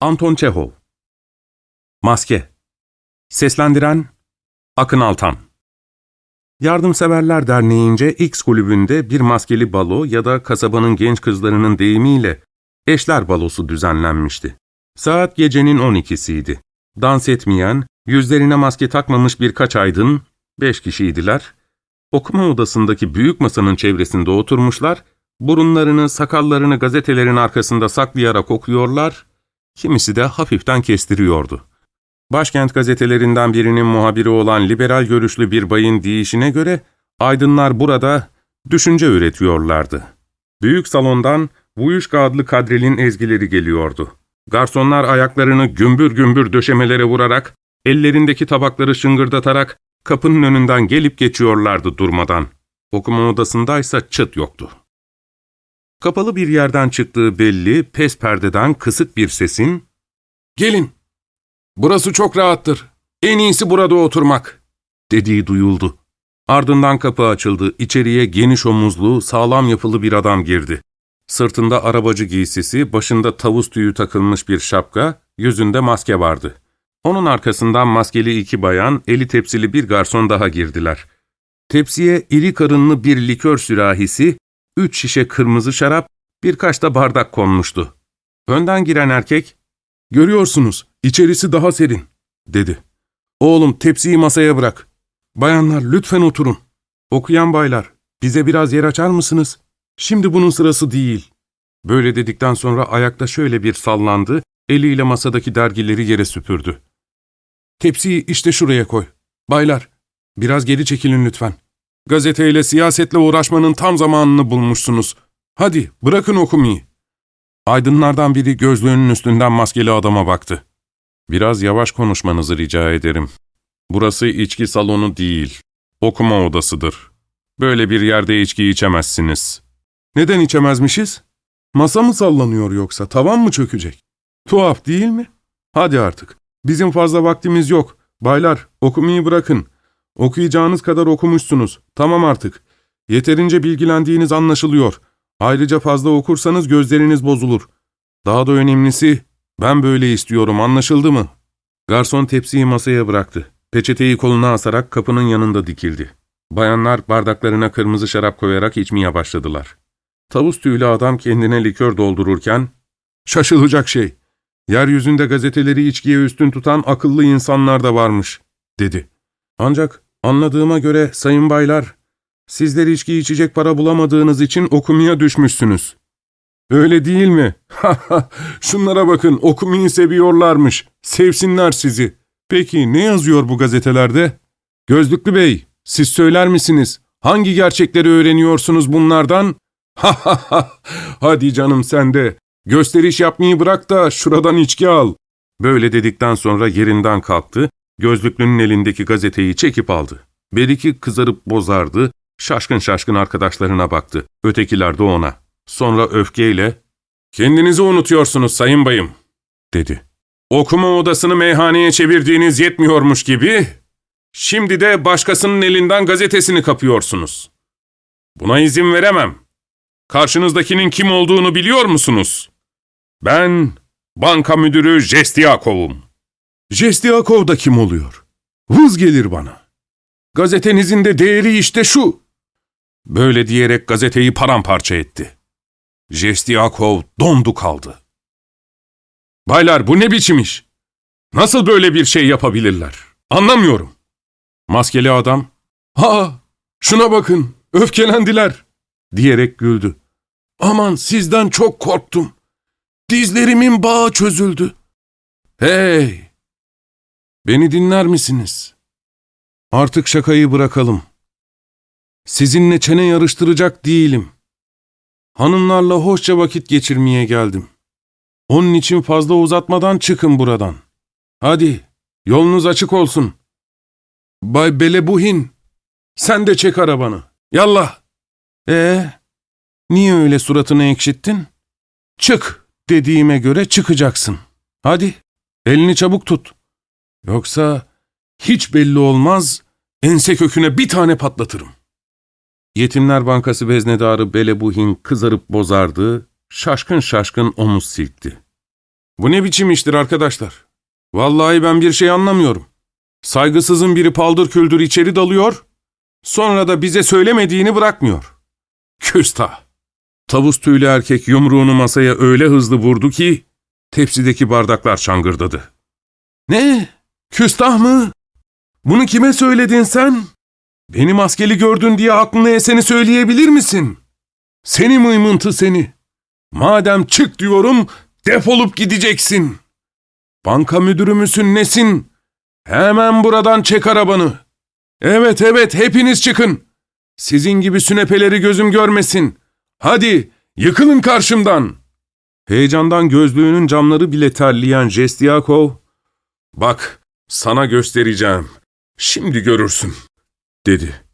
Anton Çehov Maske Seslendiren Akın Altan Yardımseverler Derneği'nce X kulübünde bir maskeli balo ya da kasabanın genç kızlarının deyimiyle eşler balosu düzenlenmişti. Saat gecenin 12'siydi. Dans etmeyen, yüzlerine maske takmamış birkaç aydın, beş kişiydiler, okuma odasındaki büyük masanın çevresinde oturmuşlar, burunlarını, sakallarını gazetelerin arkasında saklayarak okuyorlar, kimisi de hafiften kestiriyordu. Başkent gazetelerinden birinin muhabiri olan liberal görüşlü bir bayın deyişine göre, aydınlar burada düşünce üretiyorlardı. Büyük salondan Vuyuşka adlı kadrilin ezgileri geliyordu. Garsonlar ayaklarını gümbür gümbür döşemelere vurarak, ellerindeki tabakları şıngırdatarak kapının önünden gelip geçiyorlardı durmadan. Okuma odasındaysa çıt yoktu. Kapalı bir yerden çıktığı belli, pes perdeden kısık bir sesin, ''Gelin, burası çok rahattır, en iyisi burada oturmak.'' dediği duyuldu. Ardından kapı açıldı, içeriye geniş omuzlu, sağlam yapılı bir adam girdi. Sırtında arabacı giysisi, başında tavus tüyü takılmış bir şapka, yüzünde maske vardı. Onun arkasından maskeli iki bayan, eli tepsili bir garson daha girdiler. Tepsiye iri karınlı bir likör sürahisi, üç şişe kırmızı şarap, birkaç da bardak konmuştu. Önden giren erkek, ''Görüyorsunuz, içerisi daha serin.'' dedi. ''Oğlum tepsiyi masaya bırak. Bayanlar lütfen oturun. Okuyan baylar, bize biraz yer açar mısınız? Şimdi bunun sırası değil.'' Böyle dedikten sonra ayakta şöyle bir sallandı, eliyle masadaki dergileri yere süpürdü. ''Tepsiyi işte şuraya koy. Baylar, biraz geri çekilin lütfen. Gazeteyle, siyasetle uğraşmanın tam zamanını bulmuşsunuz. Hadi, bırakın okumayı.'' Aydınlardan biri gözlüğünün üstünden maskeli adama baktı. ''Biraz yavaş konuşmanızı rica ederim. Burası içki salonu değil, okuma odasıdır. Böyle bir yerde içki içemezsiniz.'' ''Neden içemezmişiz? Masa mı sallanıyor yoksa, tavan mı çökecek? Tuhaf değil mi? Hadi artık, bizim fazla vaktimiz yok. Baylar, okumayı bırakın. Okuyacağınız kadar okumuşsunuz. Tamam artık. Yeterince bilgilendiğiniz anlaşılıyor. Ayrıca fazla okursanız gözleriniz bozulur. Daha da önemlisi, ben böyle istiyorum, anlaşıldı mı? Garson tepsiyi masaya bıraktı. Peçeteyi koluna asarak kapının yanında dikildi. Bayanlar bardaklarına kırmızı şarap koyarak içmeye başladılar. Tavus tüylü adam kendine likör doldururken, ''Şaşılacak şey, yeryüzünde gazeteleri içkiye üstün tutan akıllı insanlar da varmış.'' dedi. ''Ancak anladığıma göre sayın baylar, sizler içki içecek para bulamadığınız için okumaya düşmüşsünüz.'' ''Öyle değil mi? Ha ha, şunlara bakın, okumayı seviyorlarmış, sevsinler sizi. Peki ne yazıyor bu gazetelerde? Gözlüklü bey, siz söyler misiniz? Hangi gerçekleri öğreniyorsunuz bunlardan?'' Ha ha ha! Hadi canım sen de. Gösteriş yapmayı bırak da şuradan içki al. Böyle dedikten sonra yerinden kalktı, gözlüklünün elindeki gazeteyi çekip aldı. Beriki kızarıp bozardı, şaşkın şaşkın arkadaşlarına baktı. Ötekiler de ona. Sonra öfkeyle, ''Kendinizi unutuyorsunuz sayın bayım.'' dedi. ''Okuma odasını meyhaneye çevirdiğiniz yetmiyormuş gibi, şimdi de başkasının elinden gazetesini kapıyorsunuz. Buna izin veremem.'' Karşınızdakinin kim olduğunu biliyor musunuz? Ben banka müdürü Jestyakov'um. Jestyakov da kim oluyor? Vız gelir bana. Gazetenizin de değeri işte şu. Böyle diyerek gazeteyi paramparça etti. Jestyakov dondu kaldı. Baylar bu ne biçim iş? Nasıl böyle bir şey yapabilirler? Anlamıyorum. Maskeli adam, ha şuna bakın, öfkelendiler diyerek güldü. Aman sizden çok korktum. Dizlerimin bağı çözüldü. Hey! Beni dinler misiniz? Artık şakayı bırakalım. Sizinle çene yarıştıracak değilim. Hanımlarla hoşça vakit geçirmeye geldim. Onun için fazla uzatmadan çıkın buradan. Hadi, yolunuz açık olsun. Bay Belebuhin, sen de çek arabanı. Yallah. Ee, niye öyle suratını ekşittin? Çık dediğime göre çıkacaksın. Hadi, elini çabuk tut. Yoksa hiç belli olmaz, ense köküne bir tane patlatırım. Yetimler Bankası veznedarı Belebuhin kızarıp bozardı, şaşkın şaşkın omuz silkti. Bu ne biçim iştir arkadaşlar? Vallahi ben bir şey anlamıyorum. Saygısızın biri paldır küldür içeri dalıyor, sonra da bize söylemediğini bırakmıyor. Küstah! Tavus tüylü erkek yumruğunu masaya öyle hızlı vurdu ki, tepsideki bardaklar şangırdadı. Ne? Küstah mı? Bunu kime söyledin sen? Beni maskeli gördün diye aklına eseni söyleyebilir misin? Seni mıymıntı seni. Madem çık diyorum, defolup gideceksin. Banka müdürü müsün nesin? Hemen buradan çek arabanı. Evet evet hepiniz çıkın. Sizin gibi sünepeleri gözüm görmesin. Hadi yıkılın karşımdan. Heyecandan gözlüğünün camları bile terleyen Jestiyakov, ''Bak, sana göstereceğim. Şimdi görürsün.'' dedi.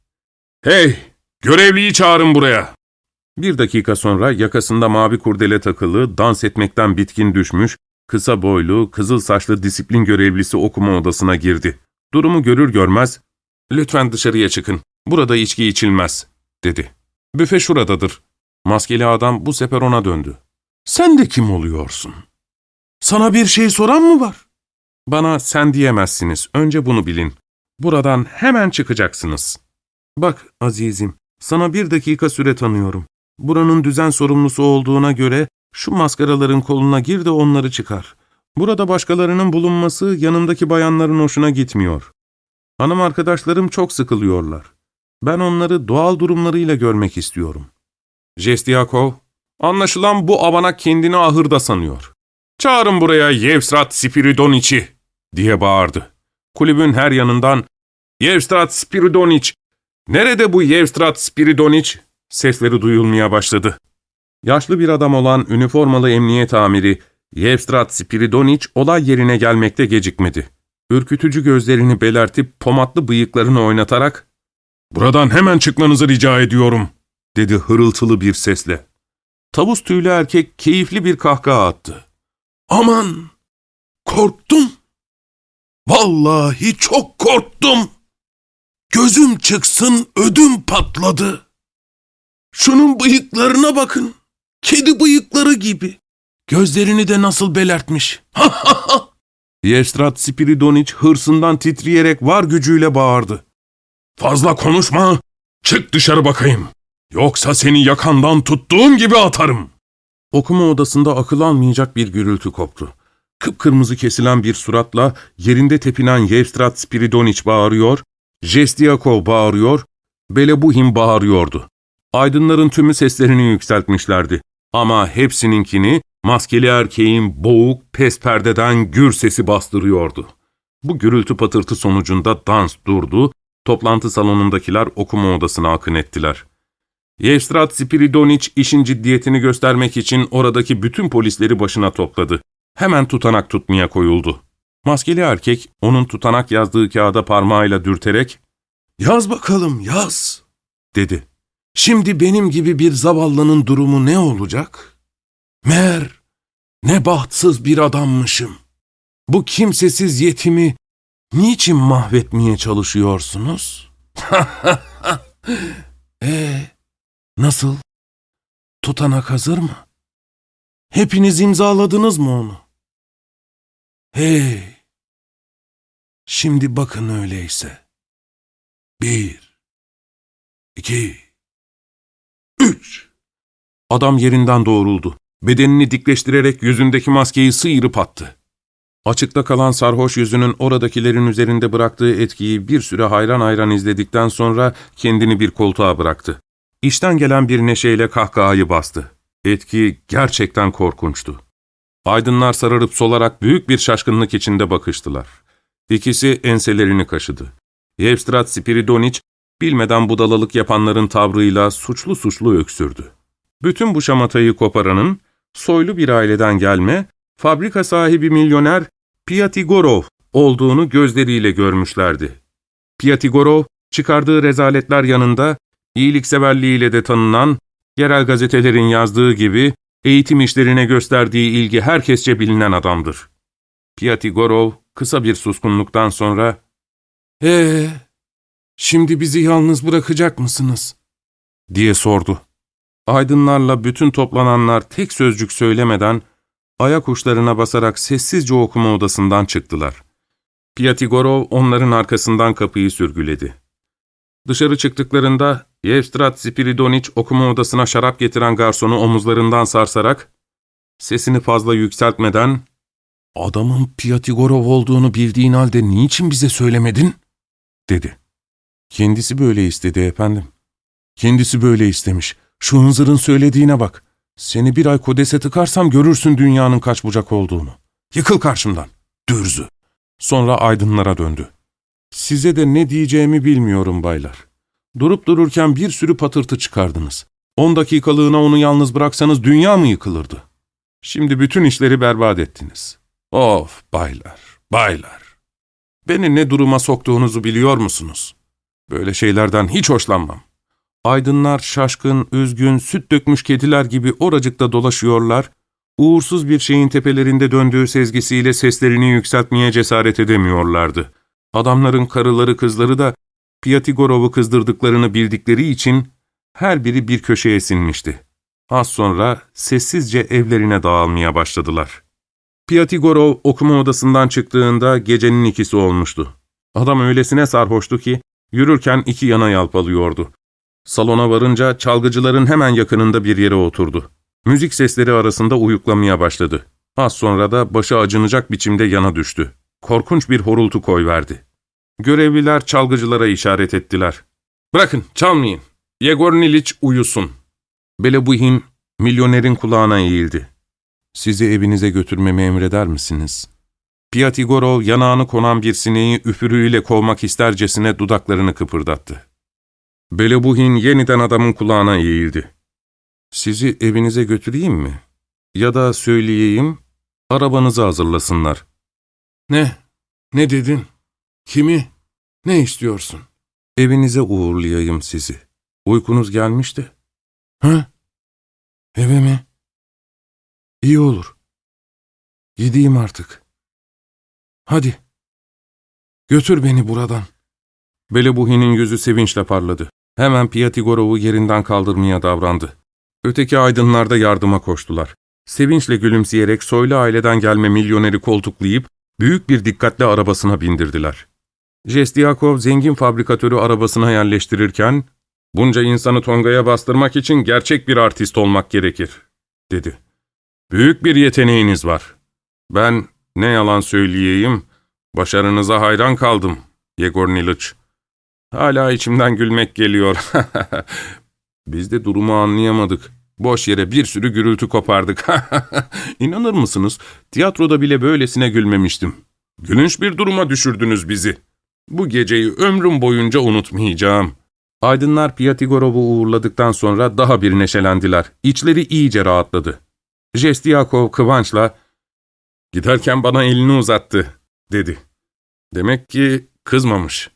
''Hey, görevliyi çağırın buraya.'' Bir dakika sonra yakasında mavi kurdele takılı, dans etmekten bitkin düşmüş, kısa boylu, kızıl saçlı disiplin görevlisi okuma odasına girdi. Durumu görür görmez, ''Lütfen dışarıya çıkın, burada içki içilmez.'' dedi. ''Büfe şuradadır.'' Maskeli adam bu sefer ona döndü. ''Sen de kim oluyorsun? Sana bir şey soran mı var?'' ''Bana sen diyemezsiniz, önce bunu bilin. Buradan hemen çıkacaksınız.'' ''Bak azizim, sana bir dakika süre tanıyorum. Buranın düzen sorumlusu olduğuna göre şu maskaraların koluna gir de onları çıkar. Burada başkalarının bulunması yanındaki bayanların hoşuna gitmiyor. Hanım arkadaşlarım çok sıkılıyorlar. Ben onları doğal durumlarıyla görmek istiyorum. Jestiyakov, anlaşılan bu avanak kendini ahırda sanıyor. Çağırın buraya Yevstrat Spiridoniç'i, diye bağırdı. Kulübün her yanından, Yevstrat Spiridoniç, nerede bu Yevstrat Spiridoniç? Sesleri duyulmaya başladı. Yaşlı bir adam olan üniformalı emniyet amiri Yevstrat Spiridoniç olay yerine gelmekte gecikmedi. Ürkütücü gözlerini belertip pomatlı bıyıklarını oynatarak ''Buradan hemen çıkmanızı rica ediyorum.'' dedi hırıltılı bir sesle. Tavus tüylü erkek keyifli bir kahkaha attı. ''Aman! Korktum! Vallahi çok korktum! Gözüm çıksın ödüm patladı. Şunun bıyıklarına bakın. Kedi bıyıkları gibi. Gözlerini de nasıl belertmiş. Ha ha ha! Yestrat Spiridoniç hırsından titreyerek var gücüyle bağırdı. ''Fazla konuşma, çık dışarı bakayım. Yoksa seni yakandan tuttuğum gibi atarım.'' Okuma odasında akıl almayacak bir gürültü koptu. Kıpkırmızı kesilen bir suratla yerinde tepinen Yevstrat Spiridoniç bağırıyor, Jestiyakov bağırıyor, Belebuhim bağırıyordu. Aydınların tümü seslerini yükseltmişlerdi. Ama hepsininkini maskeli erkeğin boğuk, pes perdeden gür sesi bastırıyordu. Bu gürültü patırtı sonucunda dans durdu, toplantı salonundakiler okuma odasına akın ettiler. Yevstrat Spiridoniç işin ciddiyetini göstermek için oradaki bütün polisleri başına topladı. Hemen tutanak tutmaya koyuldu. Maskeli erkek onun tutanak yazdığı kağıda parmağıyla dürterek ''Yaz bakalım yaz'' dedi. ''Şimdi benim gibi bir zavallının durumu ne olacak? Meğer ne bahtsız bir adammışım. Bu kimsesiz yetimi niçin mahvetmeye çalışıyorsunuz? Ee, nasıl? Tutanak hazır mı? Hepiniz imzaladınız mı onu? Hey! Şimdi bakın öyleyse. Bir, iki, üç. Adam yerinden doğruldu. Bedenini dikleştirerek yüzündeki maskeyi sıyırıp attı. Açıkta kalan sarhoş yüzünün oradakilerin üzerinde bıraktığı etkiyi bir süre hayran hayran izledikten sonra kendini bir koltuğa bıraktı. İşten gelen bir neşeyle kahkahayı bastı. Etki gerçekten korkunçtu. Aydınlar sararıp solarak büyük bir şaşkınlık içinde bakıştılar. İkisi enselerini kaşıdı. Yevstrat Spiridoniç, bilmeden budalalık yapanların tavrıyla suçlu suçlu öksürdü. Bütün bu şamatayı koparanın, soylu bir aileden gelme, fabrika sahibi milyoner Piatigorov olduğunu gözleriyle görmüşlerdi. Piatigorov, çıkardığı rezaletler yanında, iyilikseverliğiyle de tanınan, yerel gazetelerin yazdığı gibi, eğitim işlerine gösterdiği ilgi herkesçe bilinen adamdır. Piatigorov, kısa bir suskunluktan sonra, ''Ee, şimdi bizi yalnız bırakacak mısınız?'' diye sordu. Aydınlarla bütün toplananlar tek sözcük söylemeden, ayak uçlarına basarak sessizce okuma odasından çıktılar. Piyatigorov onların arkasından kapıyı sürgüledi. Dışarı çıktıklarında Yevstrat Spiridoniç okuma odasına şarap getiren garsonu omuzlarından sarsarak, sesini fazla yükseltmeden, ''Adamın Piyatigorov olduğunu bildiğin halde niçin bize söylemedin?'' dedi. ''Kendisi böyle istedi efendim. Kendisi böyle istemiş. Şu hınzırın söylediğine bak. Seni bir ay kodese tıkarsam görürsün dünyanın kaç bucak olduğunu. Yıkıl karşımdan. Dürzü. Sonra aydınlara döndü. Size de ne diyeceğimi bilmiyorum baylar. Durup dururken bir sürü patırtı çıkardınız. On dakikalığına onu yalnız bıraksanız dünya mı yıkılırdı? Şimdi bütün işleri berbat ettiniz. Of baylar, baylar. Beni ne duruma soktuğunuzu biliyor musunuz? Böyle şeylerden hiç hoşlanmam. Aydınlar şaşkın, üzgün, süt dökmüş kediler gibi oracıkta dolaşıyorlar, uğursuz bir şeyin tepelerinde döndüğü sezgisiyle seslerini yükseltmeye cesaret edemiyorlardı. Adamların karıları kızları da Piyatigorov'u kızdırdıklarını bildikleri için her biri bir köşeye sinmişti. Az sonra sessizce evlerine dağılmaya başladılar. Piyatigorov okuma odasından çıktığında gecenin ikisi olmuştu. Adam öylesine sarhoştu ki yürürken iki yana yalpalıyordu. Salona varınca çalgıcıların hemen yakınında bir yere oturdu. Müzik sesleri arasında uyuklamaya başladı. Az sonra da başı acınacak biçimde yana düştü. Korkunç bir horultu koyverdi. Görevliler çalgıcılara işaret ettiler. ''Bırakın, çalmayın. Yegor Niliç uyusun.'' Belebuhin, milyonerin kulağına eğildi. ''Sizi evinize götürmemi emreder misiniz?'' Piyatigorov yanağını konan bir sineği üfürüğüyle kovmak istercesine dudaklarını kıpırdattı. Belebuhin yeniden adamın kulağına eğildi. ''Sizi evinize götüreyim mi? Ya da söyleyeyim, arabanızı hazırlasınlar.'' ''Ne? Ne dedin? Kimi? Ne istiyorsun?'' ''Evinize uğurlayayım sizi. Uykunuz gelmişti.'' ''Ha? Eve mi? İyi olur. Gideyim artık. Hadi. Götür beni buradan.'' Belebuhin'in yüzü sevinçle parladı. Hemen Piyatigorov'u yerinden kaldırmaya davrandı. Öteki aydınlar da yardıma koştular. Sevinçle gülümseyerek soylu aileden gelme milyoneri koltuklayıp büyük bir dikkatle arabasına bindirdiler. Jestiyakov zengin fabrikatörü arabasına yerleştirirken, ''Bunca insanı Tonga'ya bastırmak için gerçek bir artist olmak gerekir.'' dedi. ''Büyük bir yeteneğiniz var. Ben ne yalan söyleyeyim, başarınıza hayran kaldım, Yegor Niliç.'' Hala içimden gülmek geliyor. Biz de durumu anlayamadık. Boş yere bir sürü gürültü kopardık. İnanır mısınız? Tiyatroda bile böylesine gülmemiştim. Gülünç bir duruma düşürdünüz bizi. Bu geceyi ömrüm boyunca unutmayacağım. Aydınlar Piyatigorov'u uğurladıktan sonra daha bir neşelendiler. İçleri iyice rahatladı. Jestiyakov kıvançla, ''Giderken bana elini uzattı.'' dedi. Demek ki kızmamış.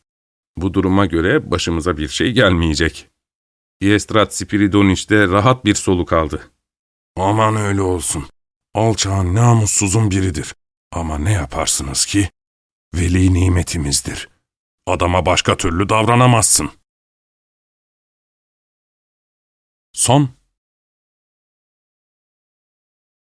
Bu duruma göre başımıza bir şey gelmeyecek. Yestrat Spiridoniç de rahat bir soluk aldı. Aman öyle olsun. Alçağın namussuzun biridir. Ama ne yaparsınız ki? Veli nimetimizdir. Adama başka türlü davranamazsın. Son